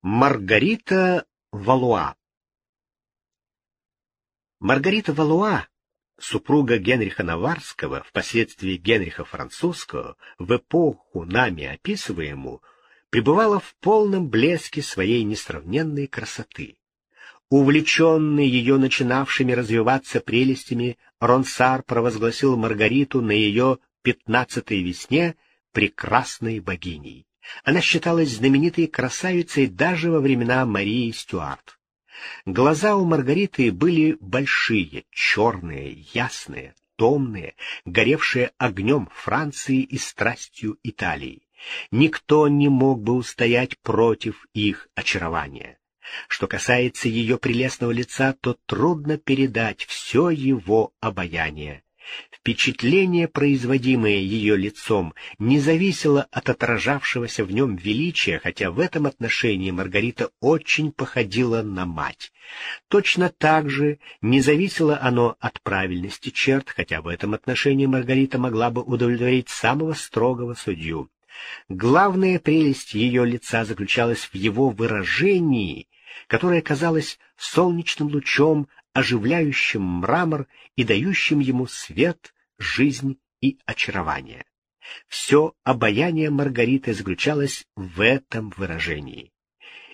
Маргарита Валуа Маргарита Валуа, супруга Генриха Наварского, впоследствии Генриха Французского, в эпоху нами описываемую, пребывала в полном блеске своей несравненной красоты. Увлеченный ее начинавшими развиваться прелестями, Ронсар провозгласил Маргариту на ее пятнадцатой весне прекрасной богиней. Она считалась знаменитой красавицей даже во времена Марии Стюарт. Глаза у Маргариты были большие, черные, ясные, томные, горевшие огнем Франции и страстью Италии. Никто не мог бы устоять против их очарования. Что касается ее прелестного лица, то трудно передать все его обаяние. Впечатление, производимое ее лицом, не зависело от отражавшегося в нем величия, хотя в этом отношении Маргарита очень походила на мать. Точно так же не зависело оно от правильности черт, хотя в этом отношении Маргарита могла бы удовлетворить самого строгого судью. Главная прелесть ее лица заключалась в его выражении, которое казалось солнечным лучом оживляющим мрамор и дающим ему свет, жизнь и очарование. Все обаяние Маргариты заключалось в этом выражении.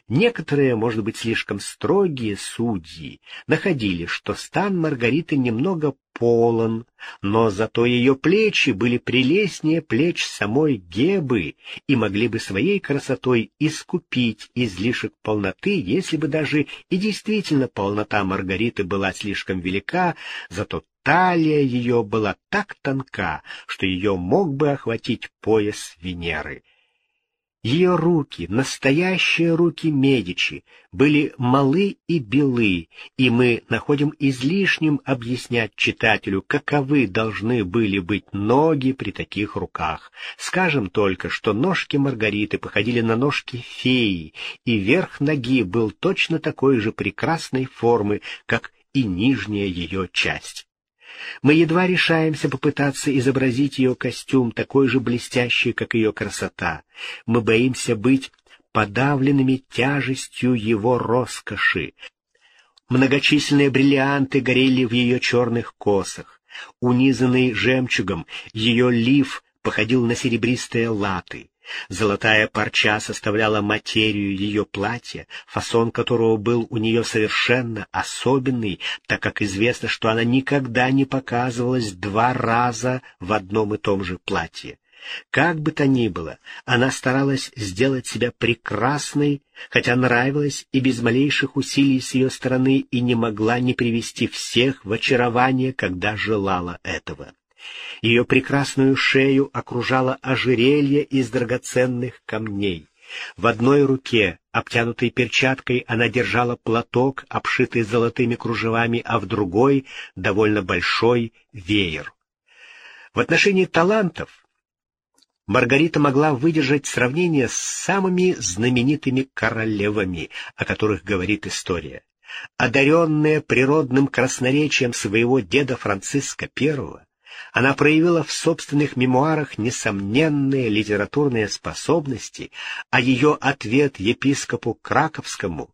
Некоторые, может быть, слишком строгие судьи находили, что стан Маргариты немного полон, но зато ее плечи были прелестнее плеч самой Гебы и могли бы своей красотой искупить излишек полноты, если бы даже и действительно полнота Маргариты была слишком велика, зато талия ее была так тонка, что ее мог бы охватить пояс Венеры. Ее руки, настоящие руки Медичи, были малы и белы, и мы находим излишним объяснять читателю, каковы должны были быть ноги при таких руках. Скажем только, что ножки Маргариты походили на ножки феи, и верх ноги был точно такой же прекрасной формы, как и нижняя ее часть. Мы едва решаемся попытаться изобразить ее костюм такой же блестящий, как ее красота. Мы боимся быть подавленными тяжестью его роскоши. Многочисленные бриллианты горели в ее черных косах. Унизанный жемчугом, ее лиф походил на серебристые латы. Золотая парча составляла материю ее платья, фасон которого был у нее совершенно особенный, так как известно, что она никогда не показывалась два раза в одном и том же платье. Как бы то ни было, она старалась сделать себя прекрасной, хотя нравилась и без малейших усилий с ее стороны и не могла не привести всех в очарование, когда желала этого. Ее прекрасную шею окружало ожерелье из драгоценных камней. В одной руке, обтянутой перчаткой, она держала платок, обшитый золотыми кружевами, а в другой — довольно большой веер. В отношении талантов Маргарита могла выдержать сравнение с самыми знаменитыми королевами, о которых говорит история. Одаренная природным красноречием своего деда Франциска I, она проявила в собственных мемуарах несомненные литературные способности, а ее ответ епископу Краковскому,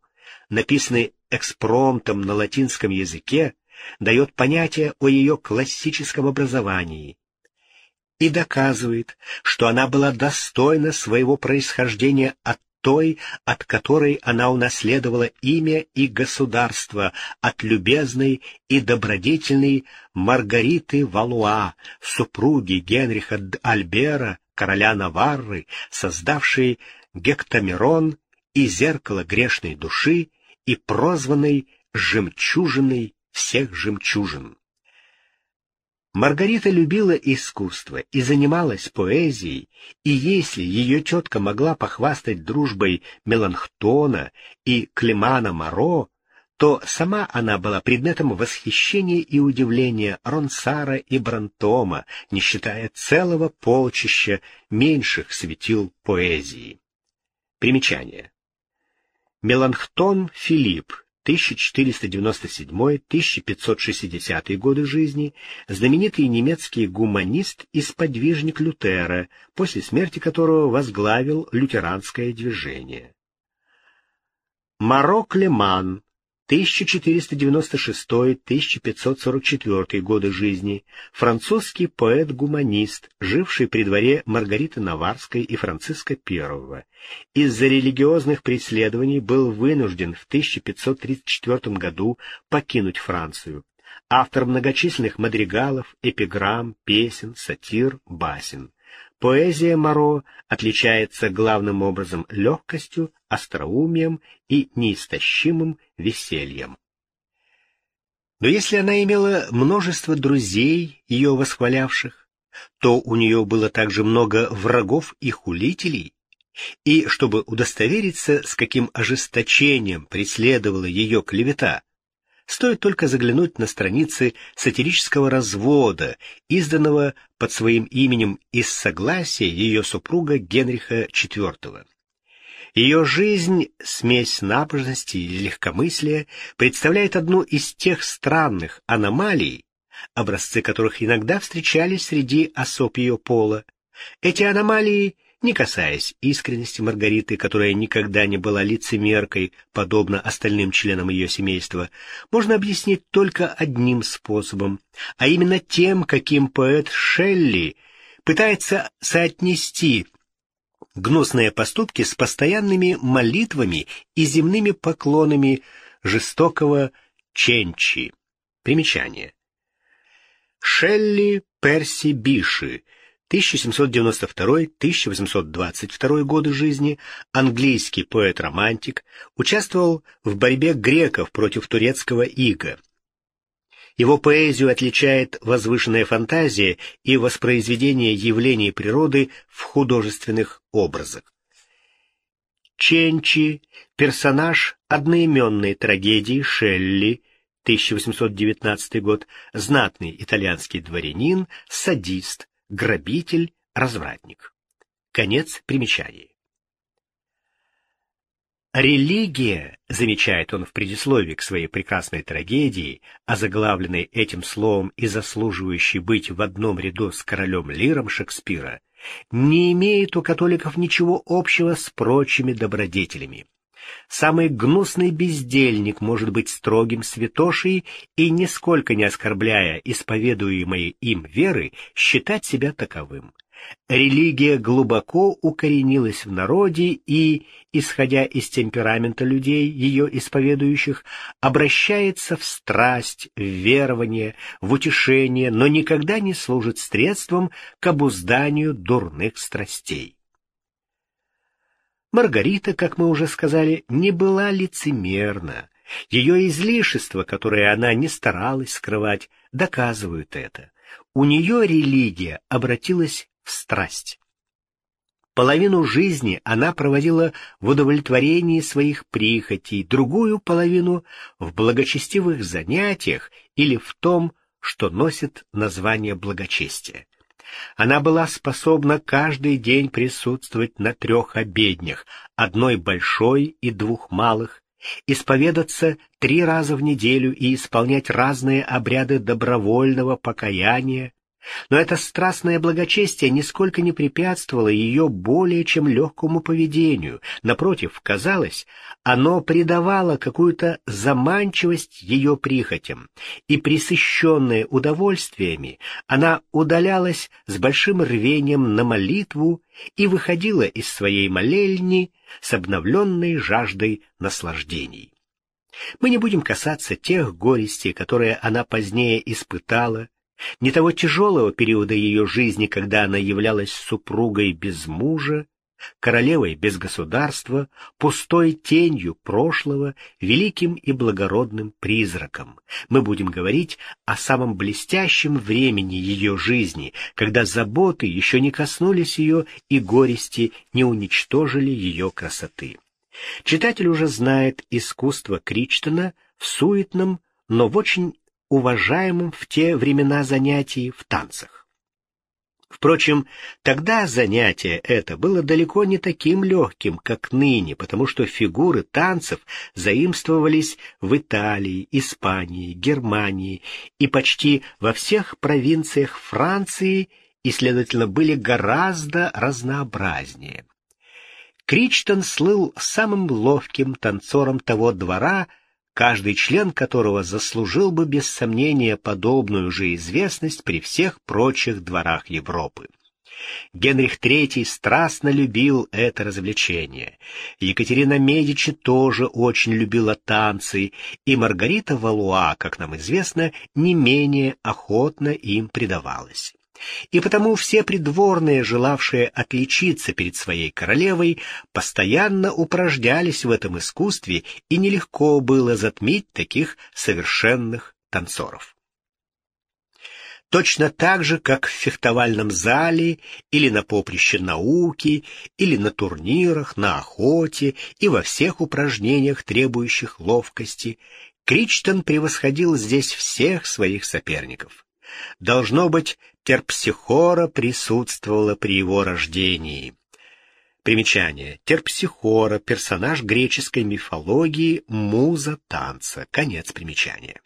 написанный экспромтом на латинском языке, дает понятие о ее классическом образовании и доказывает, что она была достойна своего происхождения от той, от которой она унаследовала имя и государство, от любезной и добродетельной Маргариты Валуа, супруги Генриха Альбера, короля Наварры, создавшей Гектамерон и зеркало грешной души и прозванной «жемчужиной всех жемчужин». Маргарита любила искусство и занималась поэзией, и если ее тетка могла похвастать дружбой Меланхтона и Климана Моро, то сама она была предметом восхищения и удивления Ронсара и Брантома, не считая целого полчища меньших светил поэзии. Примечание. Меланхтон Филипп, 1497-1560 годы жизни, знаменитый немецкий гуманист и сподвижник Лютера, после смерти которого возглавил лютеранское движение. Маро Клеман, 1496-1544 годы жизни, французский поэт-гуманист, живший при дворе Маргариты Наварской и Франциска I. Из-за религиозных преследований был вынужден в 1534 году покинуть Францию. Автор многочисленных мадригалов, эпиграмм, песен, сатир, басен. Поэзия Моро отличается главным образом легкостью, остроумием и неистощимым весельем. Но если она имела множество друзей, ее восхвалявших, то у нее было также много врагов и хулителей, и чтобы удостовериться, с каким ожесточением преследовала ее клевета, Стоит только заглянуть на страницы сатирического развода, изданного под своим именем из согласия ее супруга Генриха IV. Ее жизнь, смесь набожности и легкомыслия, представляет одну из тех странных аномалий, образцы которых иногда встречались среди особ ее пола. Эти аномалии — не касаясь искренности Маргариты, которая никогда не была лицемеркой, подобно остальным членам ее семейства, можно объяснить только одним способом, а именно тем, каким поэт Шелли пытается соотнести гнусные поступки с постоянными молитвами и земными поклонами жестокого Ченчи. Примечание. Шелли Перси Биши — 1792-1822 годы жизни, английский поэт-романтик, участвовал в борьбе греков против турецкого ига. Его поэзию отличает возвышенная фантазия и воспроизведение явлений природы в художественных образах. Ченчи — персонаж одноименной трагедии Шелли, 1819 год, знатный итальянский дворянин, садист, грабитель, развратник. Конец примечания. Религия, замечает он в предисловии к своей прекрасной трагедии, озаглавленной этим словом и заслуживающей быть в одном ряду с королем Лиром Шекспира, не имеет у католиков ничего общего с прочими добродетелями. Самый гнусный бездельник может быть строгим святошей и, нисколько не оскорбляя исповедуемой им веры, считать себя таковым. Религия глубоко укоренилась в народе и, исходя из темперамента людей, ее исповедующих, обращается в страсть, в верование, в утешение, но никогда не служит средством к обузданию дурных страстей. Маргарита, как мы уже сказали, не была лицемерна. Ее излишества, которые она не старалась скрывать, доказывают это. У нее религия обратилась в страсть. Половину жизни она проводила в удовлетворении своих прихотей, другую половину — в благочестивых занятиях или в том, что носит название благочестия. Она была способна каждый день присутствовать на трех обеднях, одной большой и двух малых, исповедаться три раза в неделю и исполнять разные обряды добровольного покаяния, но это страстное благочестие нисколько не препятствовало ее более чем легкому поведению. Напротив, казалось, оно придавало какую-то заманчивость ее прихотям, и, присыщенная удовольствиями, она удалялась с большим рвением на молитву и выходила из своей молельни с обновленной жаждой наслаждений. Мы не будем касаться тех горестей, которые она позднее испытала, не того тяжелого периода ее жизни, когда она являлась супругой без мужа, королевой без государства, пустой тенью прошлого, великим и благородным призраком. Мы будем говорить о самом блестящем времени ее жизни, когда заботы еще не коснулись ее и горести не уничтожили ее красоты. Читатель уже знает искусство Кричтона в суетном, но в очень уважаемым в те времена занятии в танцах. Впрочем, тогда занятие это было далеко не таким легким, как ныне, потому что фигуры танцев заимствовались в Италии, Испании, Германии и почти во всех провинциях Франции и, следовательно, были гораздо разнообразнее. Кричтон слыл самым ловким танцором того двора, каждый член которого заслужил бы без сомнения подобную же известность при всех прочих дворах Европы. Генрих III страстно любил это развлечение. Екатерина Медичи тоже очень любила танцы, и Маргарита Валуа, как нам известно, не менее охотно им предавалась. И потому все придворные, желавшие отличиться перед своей королевой, постоянно упражнялись в этом искусстве, и нелегко было затмить таких совершенных танцоров. Точно так же, как в фехтовальном зале или на поприще науки, или на турнирах, на охоте и во всех упражнениях, требующих ловкости, Кричтон превосходил здесь всех своих соперников. Должно быть, Терпсихора присутствовала при его рождении. Примечание. Терпсихора — персонаж греческой мифологии, муза танца. Конец примечания.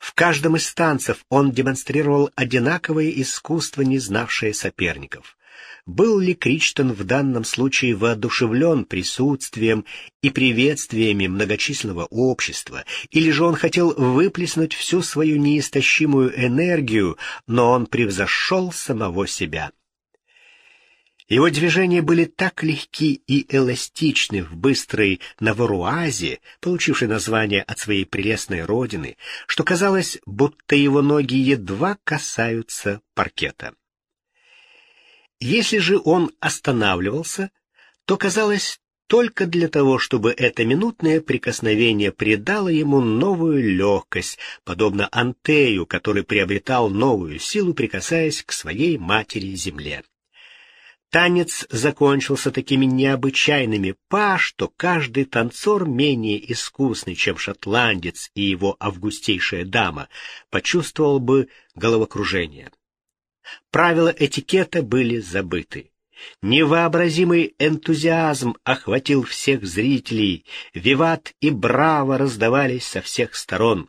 В каждом из танцев он демонстрировал одинаковое искусство, не знавшее соперников. Был ли Кричтон в данном случае воодушевлен присутствием и приветствиями многочисленного общества, или же он хотел выплеснуть всю свою неистощимую энергию, но он превзошел самого себя? Его движения были так легки и эластичны в быстрой Наваруазе, получившей название от своей прелестной родины, что казалось, будто его ноги едва касаются паркета. Если же он останавливался, то казалось только для того, чтобы это минутное прикосновение придало ему новую легкость, подобно Антею, который приобретал новую силу, прикасаясь к своей матери-земле. Танец закончился такими необычайными па, что каждый танцор, менее искусный, чем шотландец и его августейшая дама, почувствовал бы головокружение. Правила этикета были забыты. Невообразимый энтузиазм охватил всех зрителей, виват и браво раздавались со всех сторон.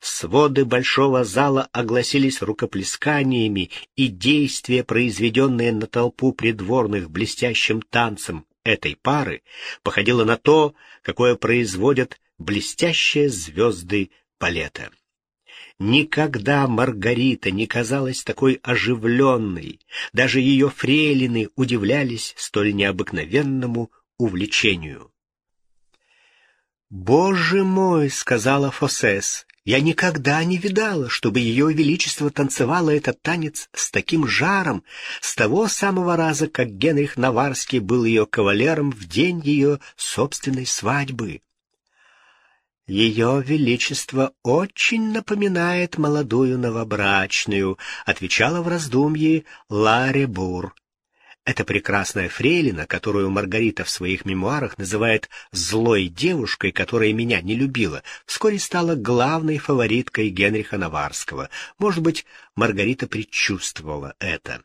Своды большого зала огласились рукоплесканиями, и действие, произведенное на толпу придворных блестящим танцем этой пары, походило на то, какое производят блестящие звезды балета. Никогда Маргарита не казалась такой оживленной, даже ее фрейлины удивлялись столь необыкновенному увлечению. «Боже мой!» — сказала Фосес. «Я никогда не видала, чтобы ее величество танцевало этот танец с таким жаром, с того самого раза, как Генрих Наварский был ее кавалером в день ее собственной свадьбы». «Ее Величество очень напоминает молодую новобрачную», — отвечала в раздумье Ларе Бур. Эта прекрасная фрейлина, которую Маргарита в своих мемуарах называет «злой девушкой, которая меня не любила», вскоре стала главной фавориткой Генриха Наварского. Может быть, Маргарита предчувствовала это.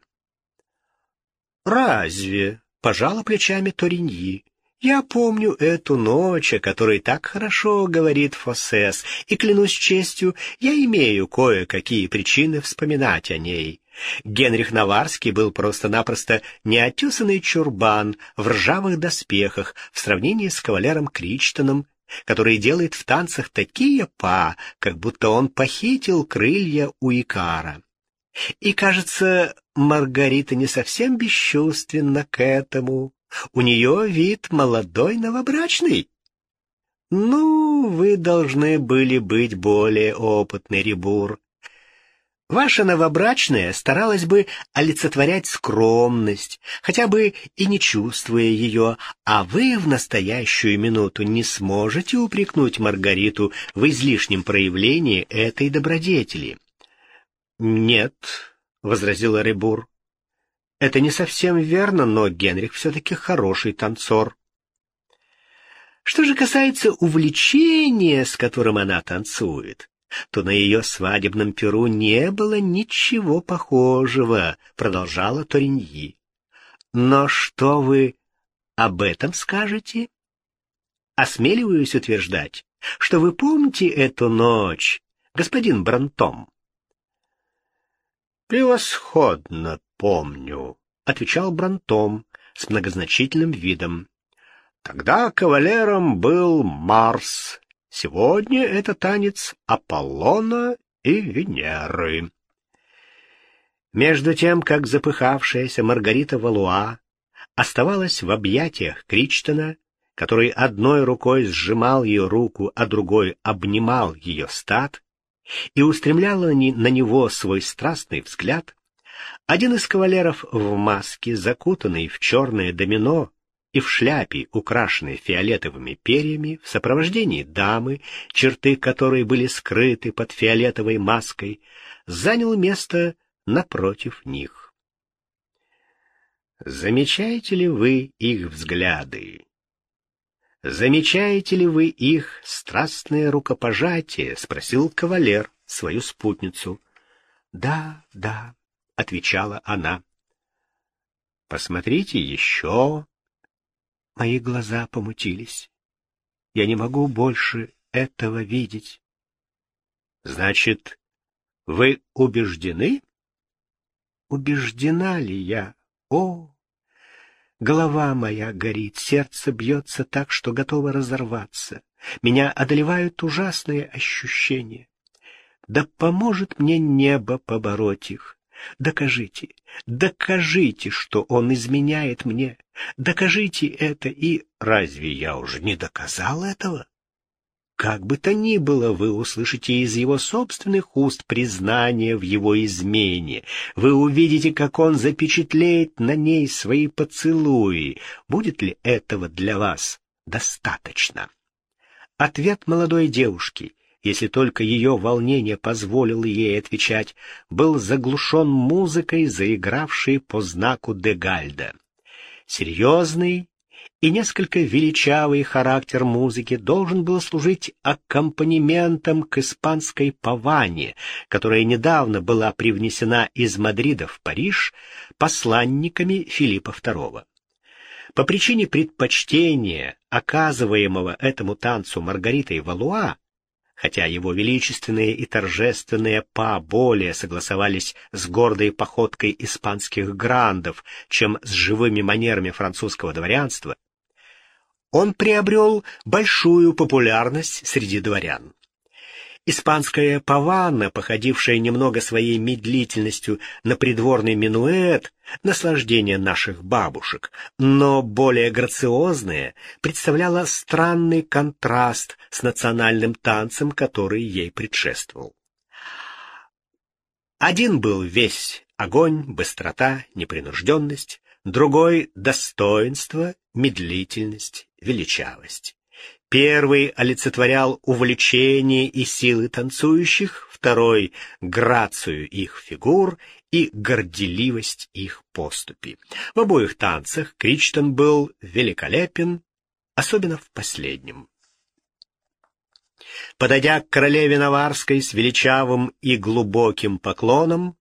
«Разве?» — пожала плечами Ториньи. «Я помню эту ночь, о которой так хорошо говорит Фосес, и, клянусь честью, я имею кое-какие причины вспоминать о ней». Генрих Наварский был просто-напросто неотесанный чурбан в ржавых доспехах в сравнении с кавалером Кричтоном, который делает в танцах такие па, как будто он похитил крылья у Икара. И, кажется, Маргарита не совсем бесчувственна к этому. У нее вид молодой новобрачный. Ну, вы должны были быть более опытный, Рибур. Ваша новобрачная старалась бы олицетворять скромность, хотя бы и не чувствуя ее, а вы в настоящую минуту не сможете упрекнуть Маргариту в излишнем проявлении этой добродетели. — Нет, — возразила Ребур, — это не совсем верно, но Генрих все-таки хороший танцор. Что же касается увлечения, с которым она танцует, то на ее свадебном перу не было ничего похожего, продолжала Ториньи. Но что вы об этом скажете? Осмеливаюсь утверждать, что вы помните эту ночь, господин Брантом. Превосходно помню, отвечал Брантом, с многозначительным видом. Тогда кавалером был Марс. Сегодня это танец Аполлона и Венеры. Между тем, как запыхавшаяся Маргарита Валуа оставалась в объятиях Кричтона, который одной рукой сжимал ее руку, а другой обнимал ее стат, и устремляла на него свой страстный взгляд, один из кавалеров в маске, закутанный в черное домино и в шляпе, украшенной фиолетовыми перьями, в сопровождении дамы, черты которой были скрыты под фиолетовой маской, занял место напротив них. Замечаете ли вы их взгляды? Замечаете ли вы их страстное рукопожатие? спросил кавалер свою спутницу. Да, да, отвечала она. Посмотрите еще. Мои глаза помутились. Я не могу больше этого видеть. Значит, вы убеждены? Убеждена ли я? О, голова моя горит, сердце бьется так, что готово разорваться. Меня одолевают ужасные ощущения. Да поможет мне небо побороть их. Докажите, докажите, что он изменяет мне. Докажите это, и разве я уже не доказал этого? Как бы то ни было, вы услышите из его собственных уст признание в его измене. Вы увидите, как он запечатлеет на ней свои поцелуи. Будет ли этого для вас достаточно? Ответ молодой девушки, если только ее волнение позволило ей отвечать, был заглушен музыкой, заигравшей по знаку Дегальда. Серьезный, и несколько величавый характер музыки должен был служить аккомпанементом к испанской паване, которая недавно была привнесена из Мадрида в Париж посланниками Филиппа II. По причине предпочтения, оказываемого этому танцу Маргаритой Валуа, хотя его величественные и торжественные па более согласовались с гордой походкой испанских грандов, чем с живыми манерами французского дворянства, он приобрел большую популярность среди дворян. Испанская паванна, походившая немного своей медлительностью на придворный минуэт, наслаждение наших бабушек, но более грациозная, представляла странный контраст с национальным танцем, который ей предшествовал. Один был весь огонь, быстрота, непринужденность, другой — достоинство, медлительность, величавость. Первый олицетворял увлечение и силы танцующих, второй — грацию их фигур и горделивость их поступи. В обоих танцах Кричтон был великолепен, особенно в последнем. Подойдя к королеве Наварской с величавым и глубоким поклоном,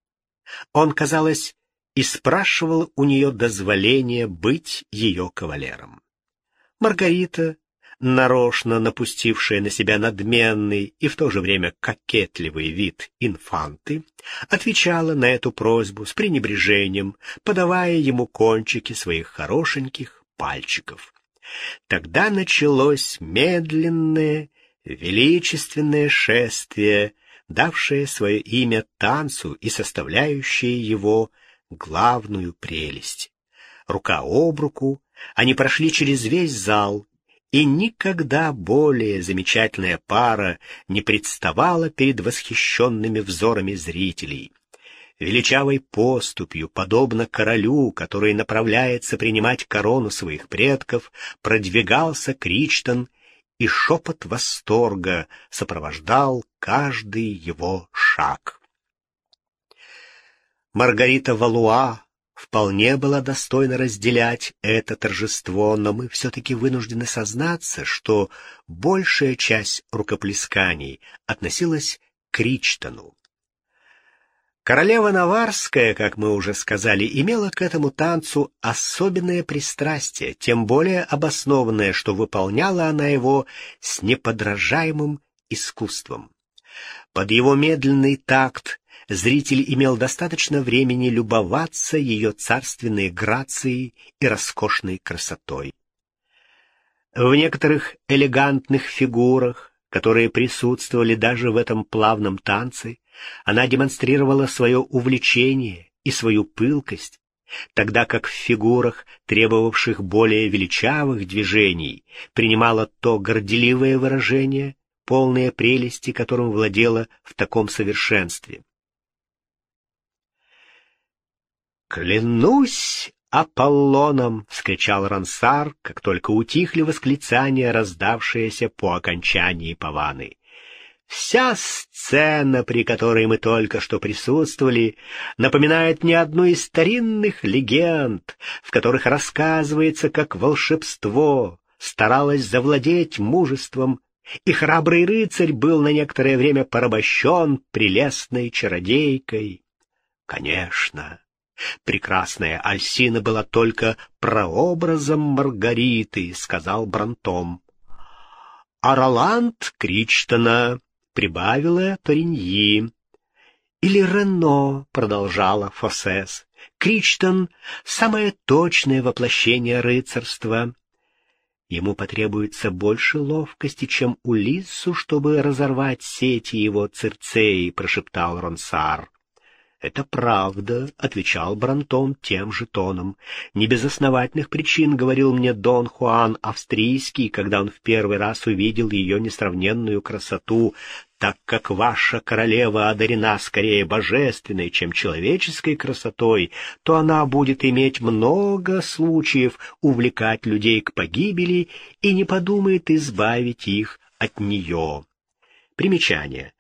он, казалось, и спрашивал у нее дозволения быть ее кавалером. Маргарита, нарочно напустившая на себя надменный и в то же время кокетливый вид инфанты, отвечала на эту просьбу с пренебрежением, подавая ему кончики своих хорошеньких пальчиков. Тогда началось медленное, величественное шествие, давшее свое имя танцу и составляющее его главную прелесть. Рука об руку они прошли через весь зал, и никогда более замечательная пара не представала перед восхищенными взорами зрителей. Величавой поступью, подобно королю, который направляется принимать корону своих предков, продвигался Кричтон, и шепот восторга сопровождал каждый его шаг. Маргарита Валуа вполне была достойна разделять это торжество, но мы все-таки вынуждены сознаться, что большая часть рукоплесканий относилась к Ричтону. Королева Наварская, как мы уже сказали, имела к этому танцу особенное пристрастие, тем более обоснованное, что выполняла она его с неподражаемым искусством. Под его медленный такт зритель имел достаточно времени любоваться ее царственной грацией и роскошной красотой. В некоторых элегантных фигурах, которые присутствовали даже в этом плавном танце, она демонстрировала свое увлечение и свою пылкость, тогда как в фигурах, требовавших более величавых движений, принимала то горделивое выражение, полное прелести, которым владела в таком совершенстве. «Клянусь Аполлоном!» — вскричал Рансар, как только утихли восклицания, раздавшиеся по окончании паваны. Вся сцена, при которой мы только что присутствовали, напоминает мне одну из старинных легенд, в которых рассказывается, как волшебство старалось завладеть мужеством, и храбрый рыцарь был на некоторое время порабощен прелестной чародейкой. Конечно, прекрасная Альсина была только прообразом Маргариты, — сказал Брантом. А Роланд Кричтона — прибавила Ториньи. «Или Рено», — продолжала Фосес. «Кричтон — самое точное воплощение рыцарства». Ему потребуется больше ловкости, чем Улиссу, чтобы разорвать сети его цирцеи, — прошептал Ронсар. «Это правда», — отвечал Брантон тем же тоном. «Не без основательных причин, — говорил мне Дон Хуан Австрийский, когда он в первый раз увидел ее несравненную красоту, так как ваша королева одарена скорее божественной, чем человеческой красотой, то она будет иметь много случаев увлекать людей к погибели и не подумает избавить их от нее». Примечание.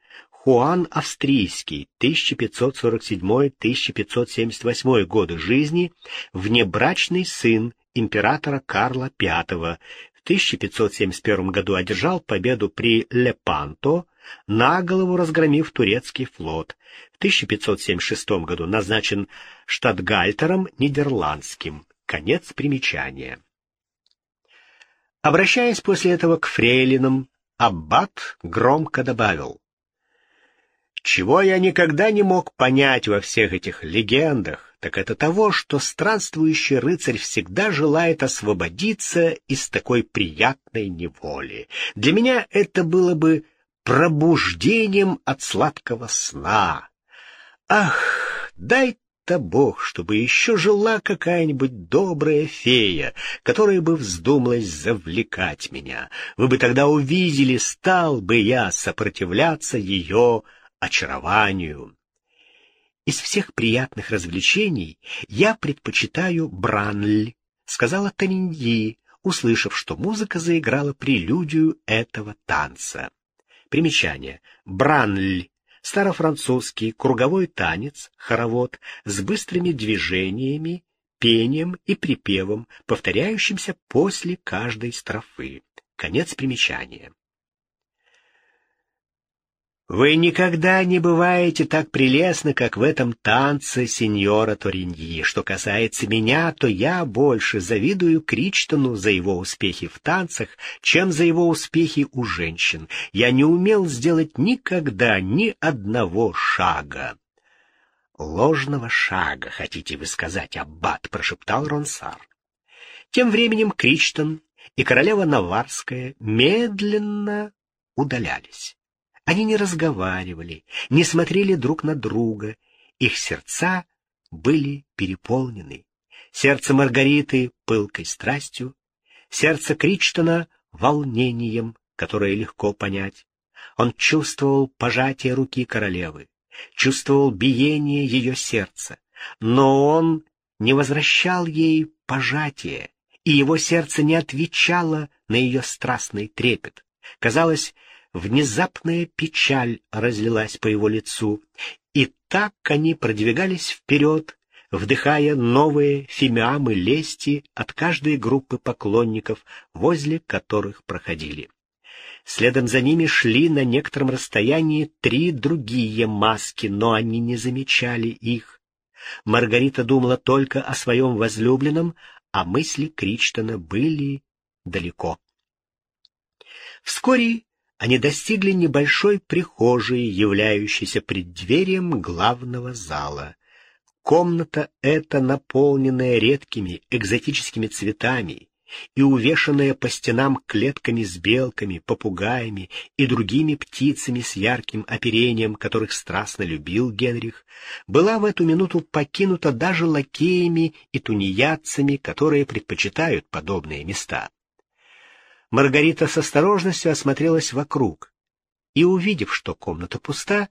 Хуан Австрийский, 1547-1578 годы жизни, внебрачный сын императора Карла V, в 1571 году одержал победу при Лепанто, на голову разгромив турецкий флот. В 1576 году назначен штатгальтером нидерландским. Конец примечания. Обращаясь после этого к фрейлинам, Аббат громко добавил чего я никогда не мог понять во всех этих легендах, так это того, что странствующий рыцарь всегда желает освободиться из такой приятной неволи. Для меня это было бы пробуждением от сладкого сна. Ах, дай-то Бог, чтобы еще жила какая-нибудь добрая фея, которая бы вздумалась завлекать меня. Вы бы тогда увидели, стал бы я сопротивляться ее очарованию. Из всех приятных развлечений я предпочитаю бранль, сказала Таниньи, услышав, что музыка заиграла прелюдию этого танца. Примечание. Бранль старофранцузский круговой танец, хоровод с быстрыми движениями, пением и припевом, повторяющимся после каждой строфы. Конец примечания. Вы никогда не бываете так прелестны, как в этом танце сеньора Ториньи. Что касается меня, то я больше завидую Кричтону за его успехи в танцах, чем за его успехи у женщин. Я не умел сделать никогда ни одного шага. «Ложного шага, хотите вы сказать, аббат?» — прошептал Ронсар. Тем временем Кричтон и королева Наварская медленно удалялись. Они не разговаривали, не смотрели друг на друга. Их сердца были переполнены. Сердце Маргариты — пылкой страстью, сердце Кричтона — волнением, которое легко понять. Он чувствовал пожатие руки королевы, чувствовал биение ее сердца, но он не возвращал ей пожатие, и его сердце не отвечало на ее страстный трепет. Казалось, Внезапная печаль разлилась по его лицу, и так они продвигались вперед, вдыхая новые фимиамы лести от каждой группы поклонников, возле которых проходили. Следом за ними шли на некотором расстоянии три другие маски, но они не замечали их. Маргарита думала только о своем возлюбленном, а мысли Кричтона были далеко. Вскоре они достигли небольшой прихожей, являющейся преддверием главного зала. Комната эта, наполненная редкими экзотическими цветами и увешанная по стенам клетками с белками, попугаями и другими птицами с ярким оперением, которых страстно любил Генрих, была в эту минуту покинута даже лакеями и тунеядцами, которые предпочитают подобные места. Маргарита с осторожностью осмотрелась вокруг и, увидев, что комната пуста,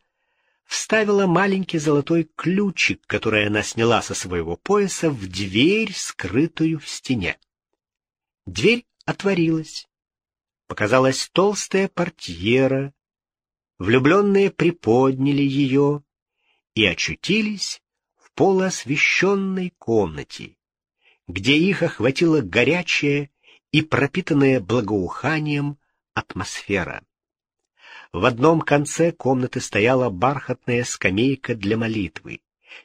вставила маленький золотой ключик, который она сняла со своего пояса, в дверь, скрытую в стене. Дверь отворилась. Показалась толстая портьера. Влюбленные приподняли ее и очутились в полуосвещенной комнате, где их охватила горячая и пропитанная благоуханием атмосфера. В одном конце комнаты стояла бархатная скамейка для молитвы.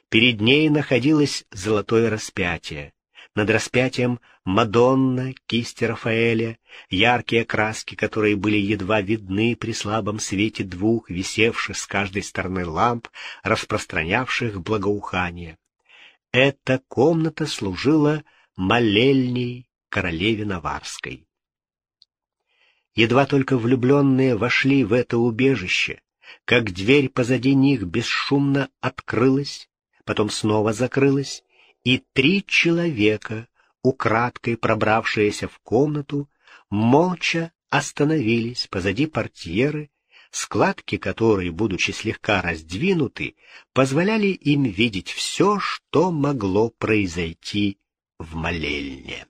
Перед ней находилось золотое распятие. Над распятием Мадонна, кисти Рафаэля, яркие краски, которые были едва видны при слабом свете двух висевших с каждой стороны ламп, распространявших благоухание. Эта комната служила молельней королеве Наварской. Едва только влюбленные вошли в это убежище, как дверь позади них бесшумно открылась, потом снова закрылась, и три человека, украдкой пробравшиеся в комнату, молча остановились позади портьеры, складки которой, будучи слегка раздвинуты, позволяли им видеть все, что могло произойти в молельне.